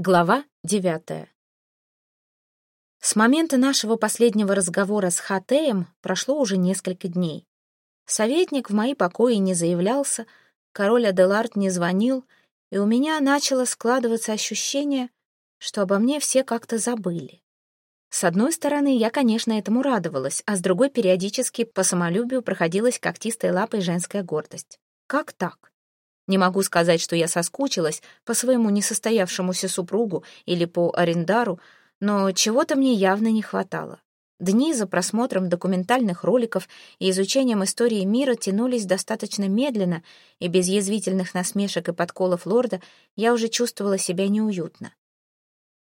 Глава девятая. С момента нашего последнего разговора с Хатеем прошло уже несколько дней. Советник в мои покои не заявлялся, король Аделард не звонил, и у меня начало складываться ощущение, что обо мне все как-то забыли. С одной стороны, я, конечно, этому радовалась, а с другой периодически по самолюбию проходилась когтистой лапой женская гордость. Как так? Не могу сказать, что я соскучилась по своему несостоявшемуся супругу или по арендару, но чего-то мне явно не хватало. Дни за просмотром документальных роликов и изучением истории мира тянулись достаточно медленно, и без язвительных насмешек и подколов лорда я уже чувствовала себя неуютно.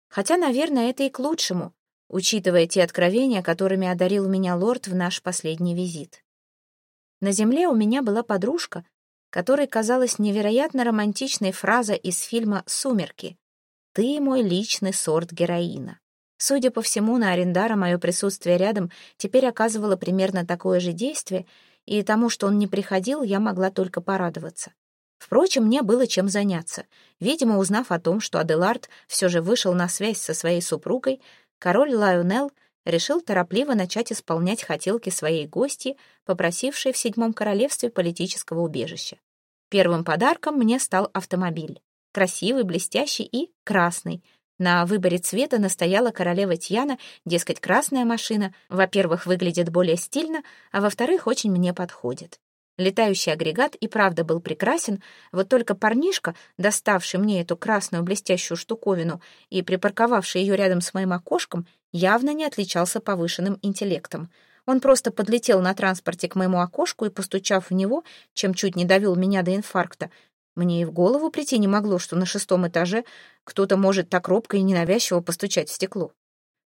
Хотя, наверное, это и к лучшему, учитывая те откровения, которыми одарил меня лорд в наш последний визит. На земле у меня была подружка, которой казалась невероятно романтичной фраза из фильма «Сумерки». «Ты мой личный сорт героина». Судя по всему, на Арендара мое присутствие рядом теперь оказывало примерно такое же действие, и тому, что он не приходил, я могла только порадоваться. Впрочем, мне было чем заняться. Видимо, узнав о том, что Аделард все же вышел на связь со своей супругой, король Лайонел решил торопливо начать исполнять хотелки своей гости, попросившей в Седьмом Королевстве политического убежища. Первым подарком мне стал автомобиль. Красивый, блестящий и красный. На выборе цвета настояла королева Тьяна, дескать, красная машина, во-первых, выглядит более стильно, а во-вторых, очень мне подходит. Летающий агрегат и правда был прекрасен, вот только парнишка, доставший мне эту красную блестящую штуковину и припарковавший ее рядом с моим окошком, явно не отличался повышенным интеллектом. Он просто подлетел на транспорте к моему окошку и, постучав в него, чем чуть не довел меня до инфаркта, мне и в голову прийти не могло, что на шестом этаже кто-то может так робко и ненавязчиво постучать в стекло.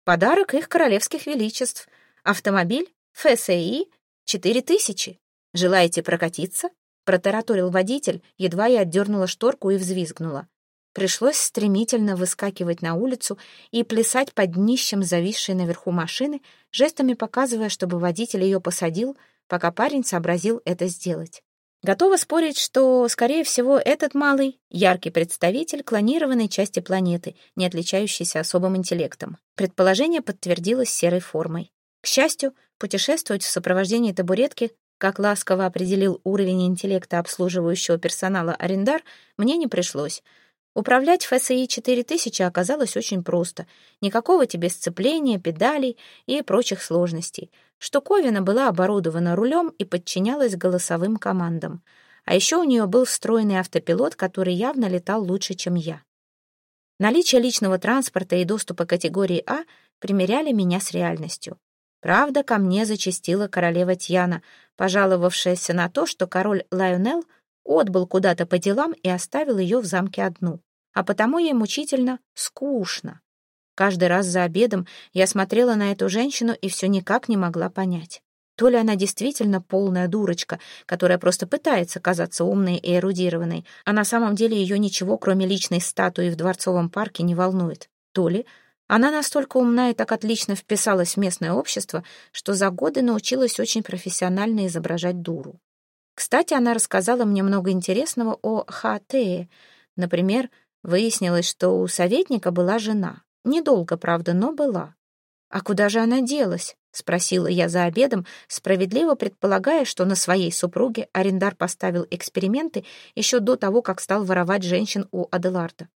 Подарок их королевских величеств. Автомобиль ФСИ 4000. Желаете прокатиться? Протараторил водитель, едва я отдернула шторку и взвизгнула. Пришлось стремительно выскакивать на улицу и плясать под днищем зависшей наверху машины, жестами показывая, чтобы водитель ее посадил, пока парень сообразил это сделать. Готова спорить, что, скорее всего, этот малый — яркий представитель клонированной части планеты, не отличающийся особым интеллектом. Предположение подтвердилось серой формой. К счастью, путешествовать в сопровождении табуретки, как ласково определил уровень интеллекта обслуживающего персонала арендар, мне не пришлось — Управлять ФСИ-4000 оказалось очень просто. Никакого тебе сцепления, педалей и прочих сложностей. Штуковина была оборудована рулем и подчинялась голосовым командам. А еще у нее был встроенный автопилот, который явно летал лучше, чем я. Наличие личного транспорта и доступа категории А примеряли меня с реальностью. Правда, ко мне зачастила королева Тьяна, пожаловавшаяся на то, что король Лайонел отбыл куда-то по делам и оставил ее в замке одну а потому ей мучительно скучно. Каждый раз за обедом я смотрела на эту женщину и все никак не могла понять. То ли она действительно полная дурочка, которая просто пытается казаться умной и эрудированной, а на самом деле ее ничего, кроме личной статуи в дворцовом парке, не волнует. То ли она настолько умна и так отлично вписалась в местное общество, что за годы научилась очень профессионально изображать дуру. Кстати, она рассказала мне много интересного о Хатее. Например, Выяснилось, что у советника была жена. Недолго, правда, но была. «А куда же она делась?» — спросила я за обедом, справедливо предполагая, что на своей супруге арендар поставил эксперименты еще до того, как стал воровать женщин у Аделарда.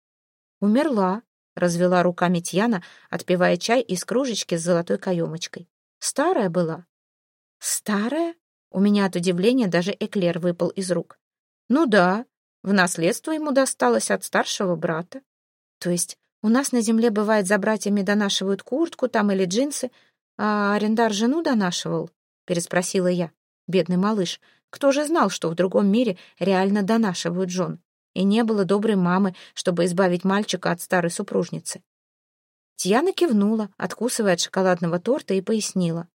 «Умерла», — развела руками Тьяна, отпивая чай из кружечки с золотой каемочкой. «Старая была». «Старая?» У меня от удивления даже эклер выпал из рук. «Ну да, в наследство ему досталось от старшего брата. То есть у нас на земле бывает за братьями донашивают куртку там или джинсы, а арендар жену донашивал? Переспросила я. Бедный малыш, кто же знал, что в другом мире реально донашивают жен? И не было доброй мамы, чтобы избавить мальчика от старой супружницы. Тьяна кивнула, откусывая от шоколадного торта, и пояснила.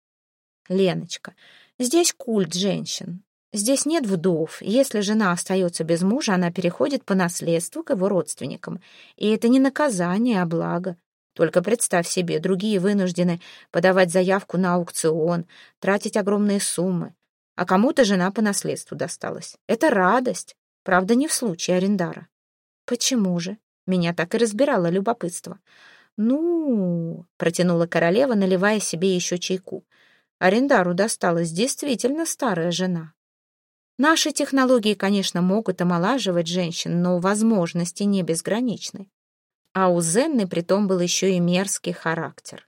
«Леночка, здесь культ женщин. Здесь нет вдов. Если жена остается без мужа, она переходит по наследству к его родственникам. И это не наказание, а благо. Только представь себе, другие вынуждены подавать заявку на аукцион, тратить огромные суммы. А кому-то жена по наследству досталась. Это радость. Правда, не в случае арендара. Почему же? Меня так и разбирало любопытство. «Ну...» — протянула королева, наливая себе еще чайку. Арендару досталась действительно старая жена. Наши технологии, конечно, могут омолаживать женщин, но возможности не безграничны. А у Зенны притом был еще и мерзкий характер.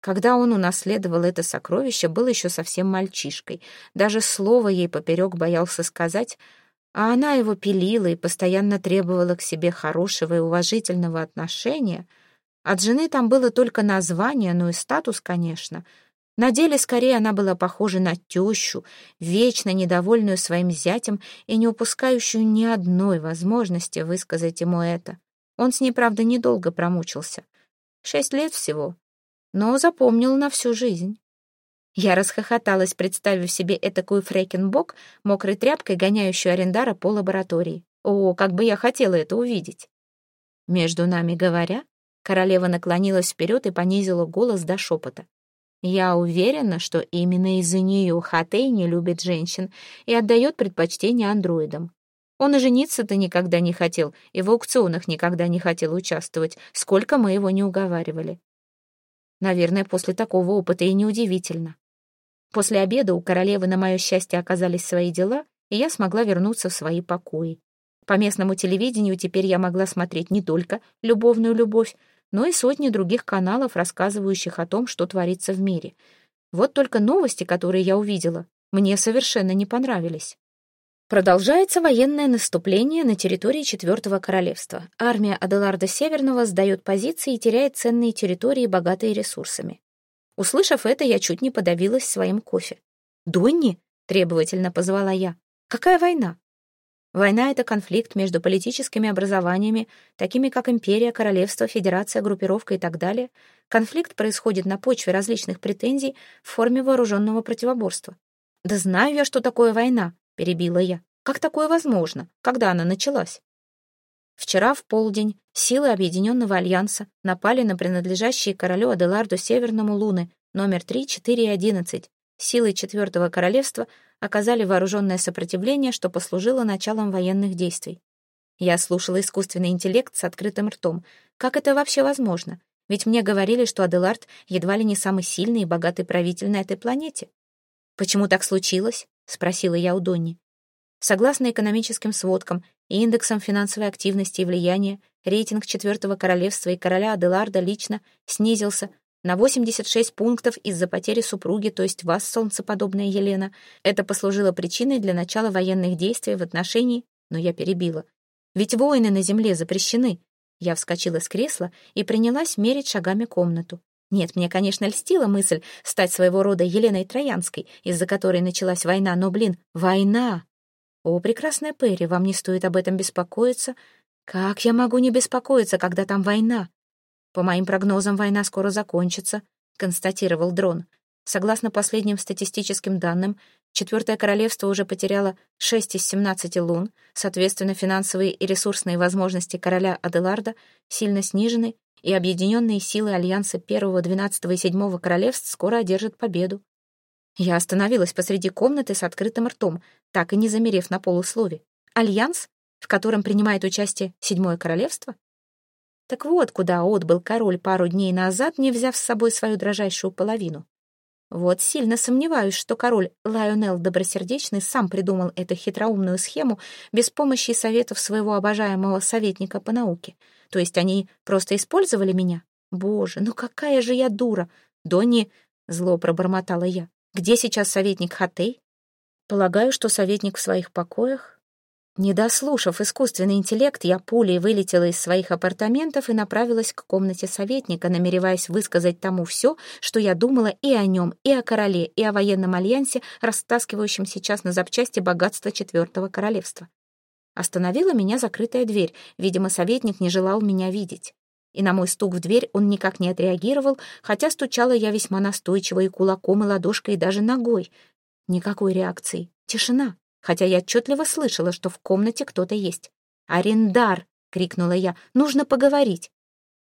Когда он унаследовал это сокровище, был еще совсем мальчишкой. Даже слово ей поперек боялся сказать, а она его пилила и постоянно требовала к себе хорошего и уважительного отношения. От жены там было только название, ну и статус, конечно. На деле, скорее, она была похожа на тещу, вечно недовольную своим зятем и не упускающую ни одной возможности высказать ему это. Он с ней, правда, недолго промучился. Шесть лет всего, но запомнил на всю жизнь. Я расхохоталась, представив себе этакую фрекенбок, мокрой тряпкой, гоняющую арендара по лаборатории. О, как бы я хотела это увидеть! Между нами говоря, королева наклонилась вперед и понизила голос до шепота. Я уверена, что именно из-за нее Хатей не любит женщин и отдает предпочтение андроидам. Он и жениться-то никогда не хотел, и в аукционах никогда не хотел участвовать, сколько мы его не уговаривали. Наверное, после такого опыта и неудивительно. После обеда у королевы на мое счастье оказались свои дела, и я смогла вернуться в свои покои. По местному телевидению теперь я могла смотреть не только любовную любовь, но и сотни других каналов, рассказывающих о том, что творится в мире. Вот только новости, которые я увидела, мне совершенно не понравились. Продолжается военное наступление на территории Четвертого Королевства. Армия Аделарда Северного сдает позиции и теряет ценные территории, богатые ресурсами. Услышав это, я чуть не подавилась своим кофе. «Донни?» — требовательно позвала я. «Какая война?» Война — это конфликт между политическими образованиями, такими как империя, королевство, федерация, группировка и так далее. Конфликт происходит на почве различных претензий в форме вооруженного противоборства. «Да знаю я, что такое война», — перебила я. «Как такое возможно? Когда она началась?» Вчера в полдень силы Объединенного Альянса напали на принадлежащие королю Аделарду Северному Луны номер 3, 4 и 11. Силы Четвертого Королевства оказали вооруженное сопротивление, что послужило началом военных действий. Я слушала искусственный интеллект с открытым ртом. Как это вообще возможно? Ведь мне говорили, что Аделард едва ли не самый сильный и богатый правитель на этой планете. «Почему так случилось?» — спросила я у Донни. Согласно экономическим сводкам и индексам финансовой активности и влияния, рейтинг Четвертого Королевства и короля Аделарда лично снизился на 86 пунктов из-за потери супруги, то есть вас, солнцеподобная Елена. Это послужило причиной для начала военных действий в отношении, но я перебила. Ведь войны на земле запрещены. Я вскочила с кресла и принялась мерить шагами комнату. Нет, мне, конечно, льстила мысль стать своего рода Еленой Троянской, из-за которой началась война, но, блин, война! «О, прекрасная Перри, вам не стоит об этом беспокоиться. Как я могу не беспокоиться, когда там война?» «По моим прогнозам, война скоро закончится», — констатировал дрон. Согласно последним статистическим данным, Четвертое Королевство уже потеряло 6 из 17 лун, соответственно, финансовые и ресурсные возможности короля Аделарда сильно снижены, и объединенные силы Альянса Первого, Двенадцатого и Седьмого Королевств скоро одержат победу. Я остановилась посреди комнаты с открытым ртом, так и не замерев на полуслове. Альянс, в котором принимает участие Седьмое Королевство? Так вот, куда отбыл король пару дней назад, не взяв с собой свою дрожайшую половину. Вот сильно сомневаюсь, что король Лайонел Добросердечный сам придумал эту хитроумную схему без помощи советов своего обожаемого советника по науке. То есть они просто использовали меня? Боже, ну какая же я дура! Донни, зло пробормотала я. Где сейчас советник Хатей? Полагаю, что советник в своих покоях. Не дослушав искусственный интеллект, я пулей вылетела из своих апартаментов и направилась к комнате советника, намереваясь высказать тому все, что я думала и о нем, и о короле, и о военном альянсе, растаскивающем сейчас на запчасти богатство Четвертого Королевства. Остановила меня закрытая дверь. Видимо, советник не желал меня видеть и на мой стук в дверь он никак не отреагировал, хотя стучала я весьма настойчиво и кулаком, и ладошкой, и даже ногой. Никакой реакции. Тишина, хотя я отчетливо слышала, что в комнате кто-то есть. «Арендар!» — крикнула я. «Нужно поговорить!»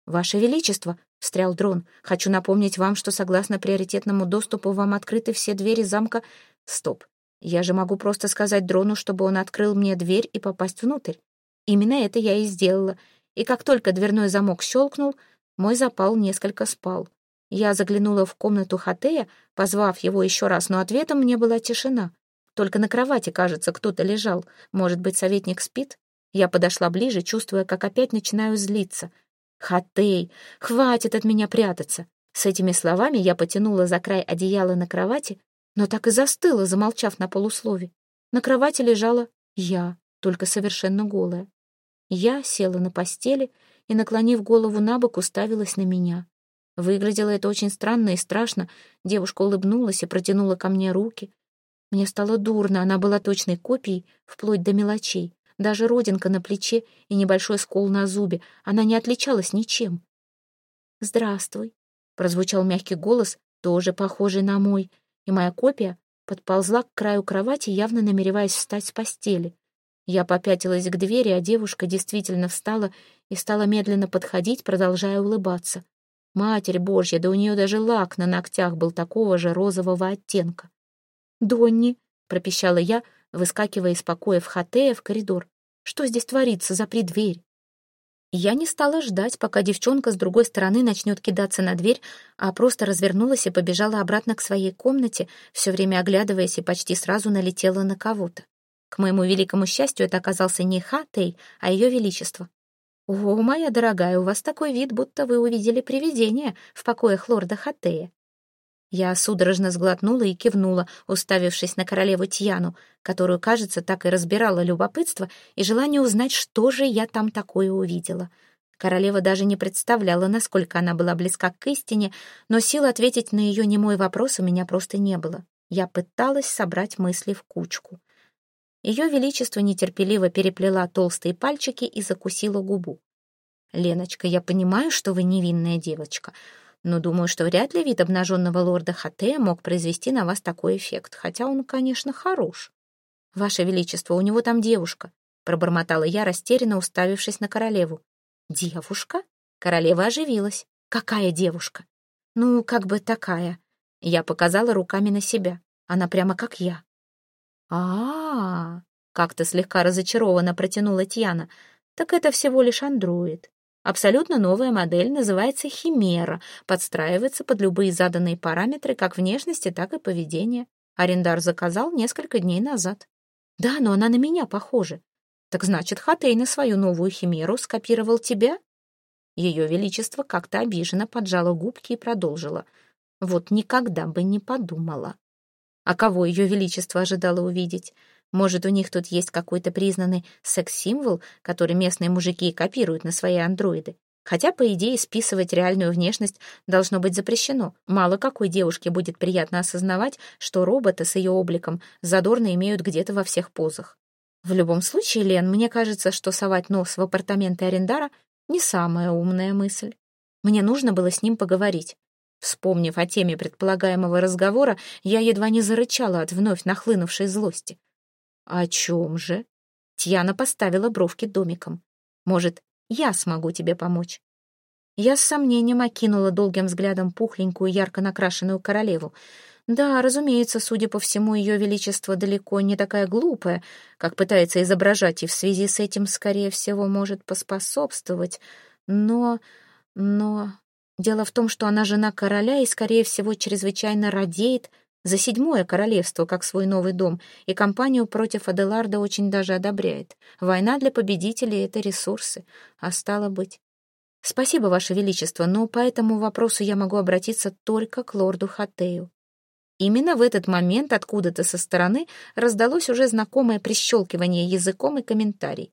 «Ваше Величество!» — встрял дрон. «Хочу напомнить вам, что согласно приоритетному доступу вам открыты все двери замка...» «Стоп! Я же могу просто сказать дрону, чтобы он открыл мне дверь и попасть внутрь. Именно это я и сделала — и как только дверной замок щелкнул, мой запал несколько спал. Я заглянула в комнату Хатея, позвав его еще раз, но ответом мне была тишина. Только на кровати, кажется, кто-то лежал. Может быть, советник спит? Я подошла ближе, чувствуя, как опять начинаю злиться. «Хатей, хватит от меня прятаться!» С этими словами я потянула за край одеяла на кровати, но так и застыла, замолчав на полуслове. На кровати лежала я, только совершенно голая. Я села на постели и, наклонив голову на бок, уставилась на меня. Выглядело это очень странно и страшно. Девушка улыбнулась и протянула ко мне руки. Мне стало дурно, она была точной копией, вплоть до мелочей. Даже родинка на плече и небольшой скол на зубе. Она не отличалась ничем. «Здравствуй», — прозвучал мягкий голос, тоже похожий на мой, и моя копия подползла к краю кровати, явно намереваясь встать с постели. Я попятилась к двери, а девушка действительно встала и стала медленно подходить, продолжая улыбаться. Матерь Божья, да у нее даже лак на ногтях был такого же розового оттенка. «Донни», — пропищала я, выскакивая из покоя в Хатея в коридор. «Что здесь творится? Запри дверь». Я не стала ждать, пока девчонка с другой стороны начнет кидаться на дверь, а просто развернулась и побежала обратно к своей комнате, все время оглядываясь и почти сразу налетела на кого-то. К моему великому счастью, это оказался не Хатей, а ее величество. «О, моя дорогая, у вас такой вид, будто вы увидели привидение в покоях лорда Хатея». Я судорожно сглотнула и кивнула, уставившись на королеву Тьяну, которую, кажется, так и разбирала любопытство и желание узнать, что же я там такое увидела. Королева даже не представляла, насколько она была близка к истине, но сил ответить на ее немой вопрос у меня просто не было. Я пыталась собрать мысли в кучку. Ее Величество нетерпеливо переплела толстые пальчики и закусила губу. «Леночка, я понимаю, что вы невинная девочка, но думаю, что вряд ли вид обнаженного лорда Хатея мог произвести на вас такой эффект, хотя он, конечно, хорош. Ваше Величество, у него там девушка», — пробормотала я, растерянно уставившись на королеву. «Девушка?» Королева оживилась. «Какая девушка?» «Ну, как бы такая». Я показала руками на себя. Она прямо как я а, как-то слегка разочарованно протянула Тьяна. «Так это всего лишь андроид. Абсолютно новая модель называется Химера, подстраивается под любые заданные параметры как внешности, так и поведения. Арендар заказал несколько дней назад. Да, но она на меня похожа. Так значит, Хатей на свою новую Химеру скопировал тебя?» Ее Величество как-то обиженно поджало губки и продолжила. «Вот никогда бы не подумала». А кого ее величество ожидало увидеть? Может, у них тут есть какой-то признанный секс-символ, который местные мужики копируют на свои андроиды? Хотя, по идее, списывать реальную внешность должно быть запрещено. Мало какой девушке будет приятно осознавать, что роботы с ее обликом задорно имеют где-то во всех позах. В любом случае, Лен, мне кажется, что совать нос в апартаменты Арендара — не самая умная мысль. Мне нужно было с ним поговорить. Вспомнив о теме предполагаемого разговора, я едва не зарычала от вновь нахлынувшей злости. «О чем же?» Тьяна поставила бровки домиком. «Может, я смогу тебе помочь?» Я с сомнением окинула долгим взглядом пухленькую, ярко накрашенную королеву. Да, разумеется, судя по всему, ее величество далеко не такая глупая, как пытается изображать, и в связи с этим, скорее всего, может поспособствовать. Но... но... Дело в том, что она жена короля и, скорее всего, чрезвычайно радеет за седьмое королевство, как свой новый дом, и кампанию против Аделарда очень даже одобряет. Война для победителей — это ресурсы, а стало быть... Спасибо, Ваше Величество, но по этому вопросу я могу обратиться только к лорду Хатею. Именно в этот момент откуда-то со стороны раздалось уже знакомое прищелкивание языком и комментарий.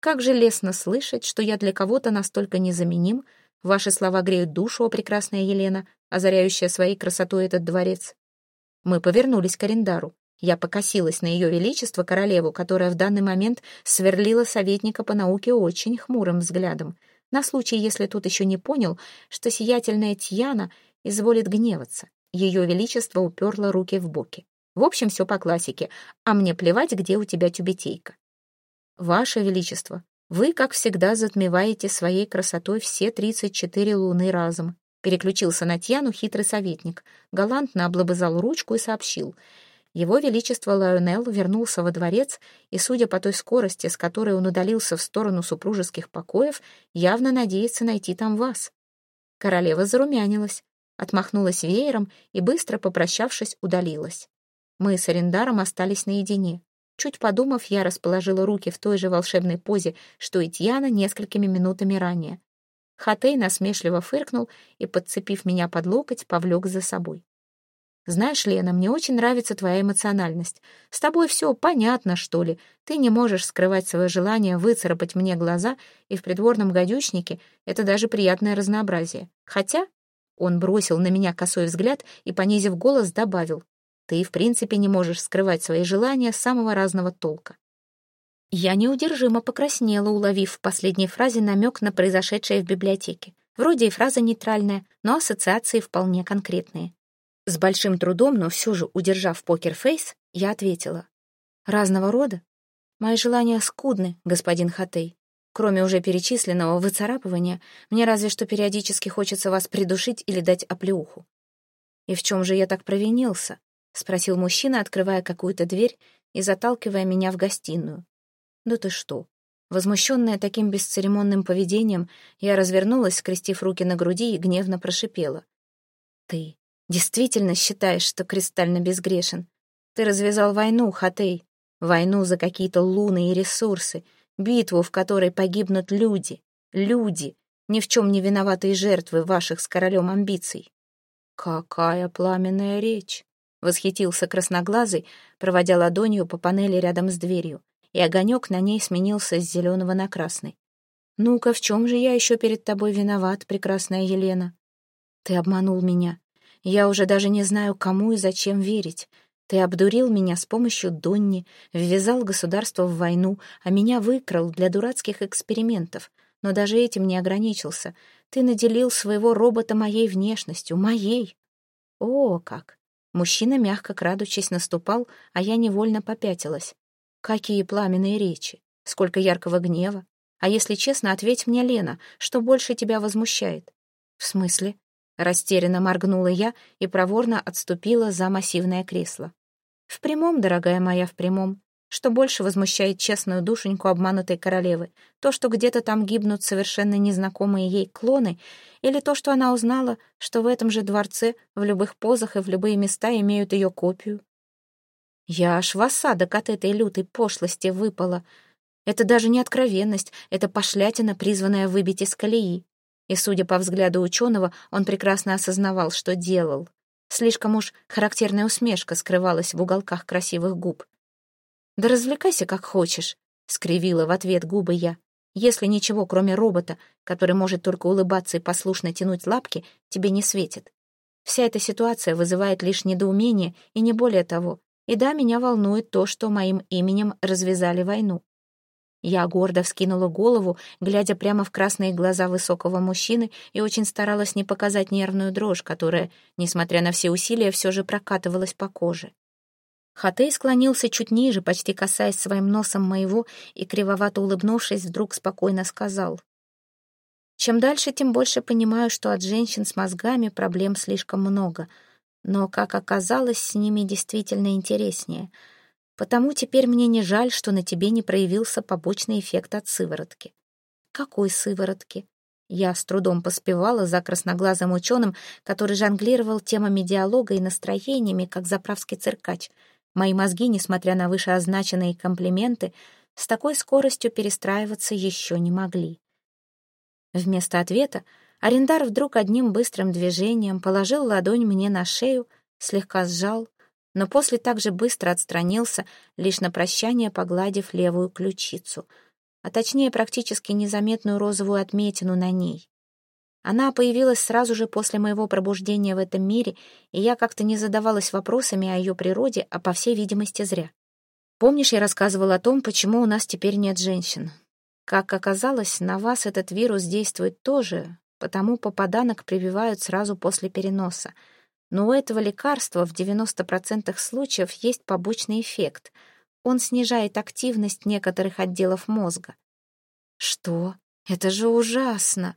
Как же лестно слышать, что я для кого-то настолько незаменим, Ваши слова греют душу, о прекрасная Елена, озаряющая своей красотой этот дворец. Мы повернулись к Арендару. Я покосилась на ее величество, королеву, которая в данный момент сверлила советника по науке очень хмурым взглядом, на случай, если тот еще не понял, что сиятельная Тьяна изволит гневаться. Ее величество уперло руки в боки. В общем, все по классике, а мне плевать, где у тебя тюбетейка. Ваше величество, вы, как всегда, затмеваете своей красотой все тридцать четыре луны разом. Переключился на Тьяну хитрый советник. Галантно облобызал ручку и сообщил. Его Величество Лайонел вернулся во дворец, и, судя по той скорости, с которой он удалился в сторону супружеских покоев, явно надеется найти там вас. Королева зарумянилась, отмахнулась веером и, быстро попрощавшись, удалилась. Мы с Арендаром остались наедине. Чуть подумав, я расположила руки в той же волшебной позе, что и Тьяна несколькими минутами ранее. Хатей насмешливо фыркнул и, подцепив меня под локоть, повлек за собой. Знаешь, Лена, мне очень нравится твоя эмоциональность. С тобой все понятно, что ли. Ты не можешь скрывать свое желание выцарапать мне глаза, и в придворном гадючнике это даже приятное разнообразие. Хотя он бросил на меня косой взгляд и, понизив голос, добавил, «Ты, в принципе, не можешь скрывать свои желания самого разного толка». Я неудержимо покраснела, уловив в последней фразе намек на произошедшее в библиотеке. Вроде и фраза нейтральная, но ассоциации вполне конкретные. С большим трудом, но все же удержав покерфейс, я ответила. «Разного рода? Мои желания скудны, господин Хатей. Кроме уже перечисленного выцарапывания, мне разве что периодически хочется вас придушить или дать оплеуху». «И в чем же я так провинился?» — спросил мужчина, открывая какую-то дверь и заталкивая меня в гостиную. «Да ты что?» Возмущенная таким бесцеремонным поведением, я развернулась, скрестив руки на груди и гневно прошипела. «Ты действительно считаешь, что кристально безгрешен? Ты развязал войну, Хатей, войну за какие-то луны и ресурсы, битву, в которой погибнут люди, люди, ни в чем не виноватые жертвы ваших с королем амбиций. Какая пламенная речь! Восхитился красноглазый, проводя ладонью по панели рядом с дверью, и огонек на ней сменился с зеленого на красный. «Ну-ка, в чем же я еще перед тобой виноват, прекрасная Елена? Ты обманул меня, я уже даже не знаю, кому и зачем верить. Ты обдурил меня с помощью Донни, ввязал государство в войну, а меня выкрал для дурацких экспериментов. Но даже этим не ограничился. Ты наделил своего робота моей внешностью, моей. О, как! Мужчина, мягко крадучись, наступал, а я невольно попятилась. Какие пламенные речи! Сколько яркого гнева! А если честно, ответь мне, Лена, что больше тебя возмущает? В смысле? Растерянно моргнула я и проворно отступила за массивное кресло. «В прямом, дорогая моя, в прямом. Что больше возмущает честную душеньку обманутой королевы? То, что где-то там гибнут совершенно незнакомые ей клоны, или то, что она узнала, что в этом же дворце в любых позах и в любые места имеют ее копию? Я аж в осадок от этой лютой пошлости выпала. Это даже не откровенность, это пошлятина, призванная выбить из колеи. И, судя по взгляду ученого, он прекрасно осознавал, что делал. Слишком уж характерная усмешка скрывалась в уголках красивых губ. «Да развлекайся, как хочешь», — скривила в ответ губы я. «Если ничего, кроме робота, который может только улыбаться и послушно тянуть лапки, тебе не светит. Вся эта ситуация вызывает лишь недоумение и не более того. И да, меня волнует то, что моим именем развязали войну. Я гордо вскинула голову, глядя прямо в красные глаза высокого мужчины, и очень старалась не показать нервную дрожь, которая, несмотря на все усилия, все же прокатывалась по коже. Хатей склонился чуть ниже, почти касаясь своим носом моего, и, кривовато улыбнувшись, вдруг спокойно сказал. «Чем дальше, тем больше понимаю, что от женщин с мозгами проблем слишком много, но, как оказалось, с ними действительно интереснее — Потому теперь мне не жаль, что на тебе не проявился побочный эффект от сыворотки. Какой сыворотки? Я с трудом поспевала за красноглазым ученым, который жонглировал темами диалога и настроениями, как заправский циркач. Мои мозги, несмотря на вышеозначенные комплименты, с такой скоростью перестраиваться еще не могли. Вместо ответа арендар вдруг одним быстрым движением положил ладонь мне на шею, слегка сжал, но после также быстро отстранился, лишь на прощание погладив левую ключицу, а точнее практически незаметную розовую отметину на ней. Она появилась сразу же после моего пробуждения в этом мире, и я как-то не задавалась вопросами о ее природе, а по всей видимости зря. Помнишь, я рассказывала о том, почему у нас теперь нет женщин? Как оказалось, на вас этот вирус действует тоже, потому попаданок прививают сразу после переноса — но у этого лекарства в 90% случаев есть побочный эффект. Он снижает активность некоторых отделов мозга. Что? Это же ужасно!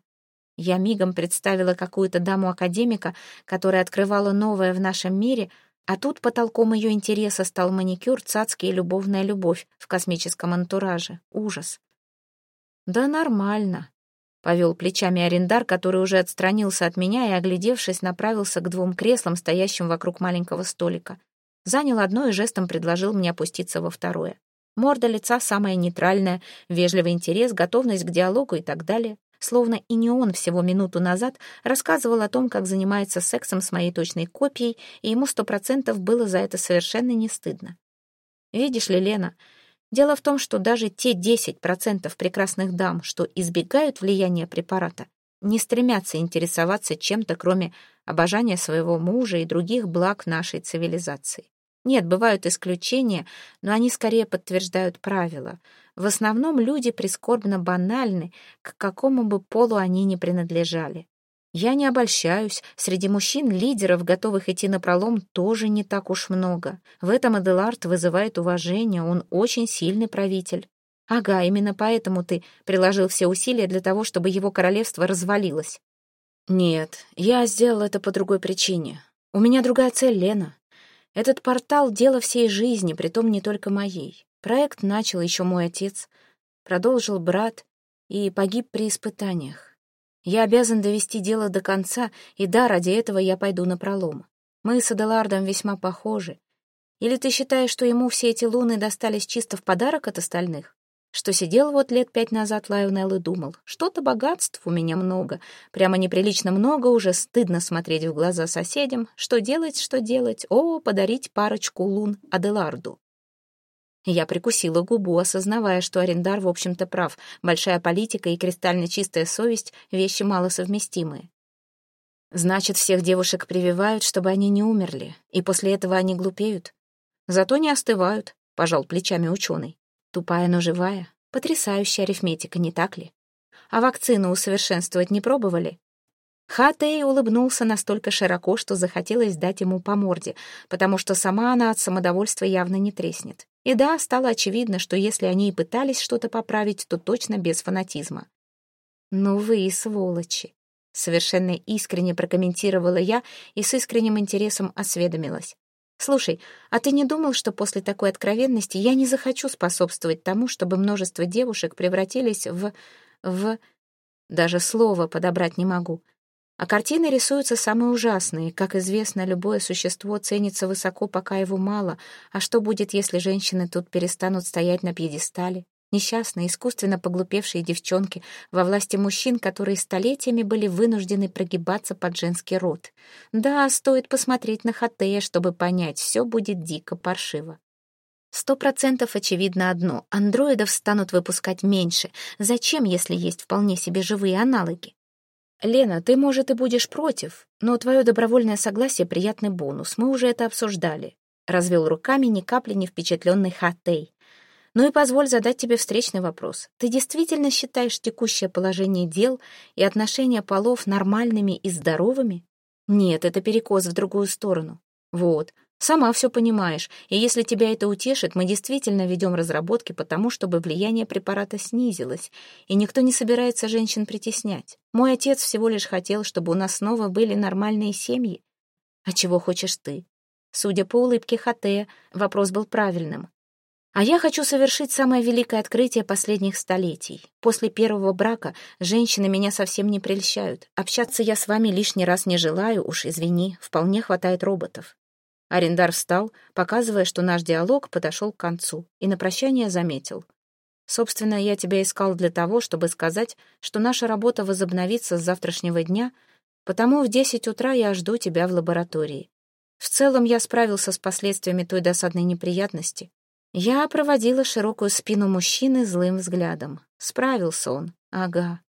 Я мигом представила какую-то даму-академика, которая открывала новое в нашем мире, А тут потолком ее интереса стал маникюр, цацки и любовная любовь в космическом антураже. Ужас. «Да нормально», — повел плечами арендар, который уже отстранился от меня и, оглядевшись, направился к двум креслам, стоящим вокруг маленького столика. Занял одно и жестом предложил мне опуститься во второе. Морда лица самая нейтральная, вежливый интерес, готовность к диалогу и так далее. Словно и не он всего минуту назад рассказывал о том, как занимается сексом с моей точной копией, и ему сто процентов было за это совершенно не стыдно. Видишь ли, Лена, дело в том, что даже те 10% прекрасных дам, что избегают влияния препарата, не стремятся интересоваться чем-то, кроме обожания своего мужа и других благ нашей цивилизации. Нет, бывают исключения, но они скорее подтверждают правила. В основном люди прискорбно банальны, к какому бы полу они ни принадлежали. Я не обольщаюсь, среди мужчин лидеров, готовых идти на пролом, тоже не так уж много. В этом Эделард вызывает уважение, он очень сильный правитель. Ага, именно поэтому ты приложил все усилия для того, чтобы его королевство развалилось. Нет, я сделал это по другой причине. У меня другая цель, Лена. Этот портал — дело всей жизни, притом не только моей. Проект начал еще мой отец, продолжил брат и погиб при испытаниях. Я обязан довести дело до конца, и да, ради этого я пойду на пролом. Мы с Аделардом весьма похожи. Или ты считаешь, что ему все эти луны достались чисто в подарок от остальных? что сидел вот лет пять назад Лайонелл и думал, что-то богатств у меня много, прямо неприлично много, уже стыдно смотреть в глаза соседям, что делать, что делать, о, подарить парочку лун Аделарду. Я прикусила губу, осознавая, что арендар, в общем-то, прав. Большая политика и кристально чистая совесть — вещи малосовместимые. Значит, всех девушек прививают, чтобы они не умерли, и после этого они глупеют. Зато не остывают, — пожал плечами ученый. Тупая, но живая. Потрясающая арифметика, не так ли? А вакцину усовершенствовать не пробовали? Хатей улыбнулся настолько широко, что захотелось дать ему по морде, потому что сама она от самодовольства явно не треснет. И да, стало очевидно, что если они и пытались что-то поправить, то точно без фанатизма. «Ну вы и сволочи!» Совершенно искренне прокомментировала я и с искренним интересом осведомилась. Слушай, а ты не думал, что после такой откровенности я не захочу способствовать тому, чтобы множество девушек превратились в... в... Даже слова подобрать не могу. А картины рисуются самые ужасные. Как известно, любое существо ценится высоко, пока его мало. А что будет, если женщины тут перестанут стоять на пьедестале? Несчастные, искусственно поглупевшие девчонки во власти мужчин, которые столетиями были вынуждены прогибаться под женский род. Да, стоит посмотреть на Хатея, чтобы понять, все будет дико паршиво. Сто процентов очевидно одно — андроидов станут выпускать меньше. Зачем, если есть вполне себе живые аналоги? «Лена, ты, может, и будешь против, но твое добровольное согласие — приятный бонус. Мы уже это обсуждали», — развел руками ни капли не впечатленный Хатей. Ну и позволь задать тебе встречный вопрос. Ты действительно считаешь текущее положение дел и отношения полов нормальными и здоровыми? Нет, это перекос в другую сторону. Вот, сама все понимаешь, и если тебя это утешит, мы действительно ведем разработки по тому, чтобы влияние препарата снизилось, и никто не собирается женщин притеснять. Мой отец всего лишь хотел, чтобы у нас снова были нормальные семьи. А чего хочешь ты? Судя по улыбке Хатея, вопрос был правильным. А я хочу совершить самое великое открытие последних столетий. После первого брака женщины меня совсем не прельщают. Общаться я с вами лишний раз не желаю, уж извини, вполне хватает роботов. Арендар встал, показывая, что наш диалог подошел к концу, и на прощание заметил. Собственно, я тебя искал для того, чтобы сказать, что наша работа возобновится с завтрашнего дня, потому в десять утра я жду тебя в лаборатории. В целом я справился с последствиями той досадной неприятности, я проводила широкую спину мужчины злым взглядом. Справился он. Ага.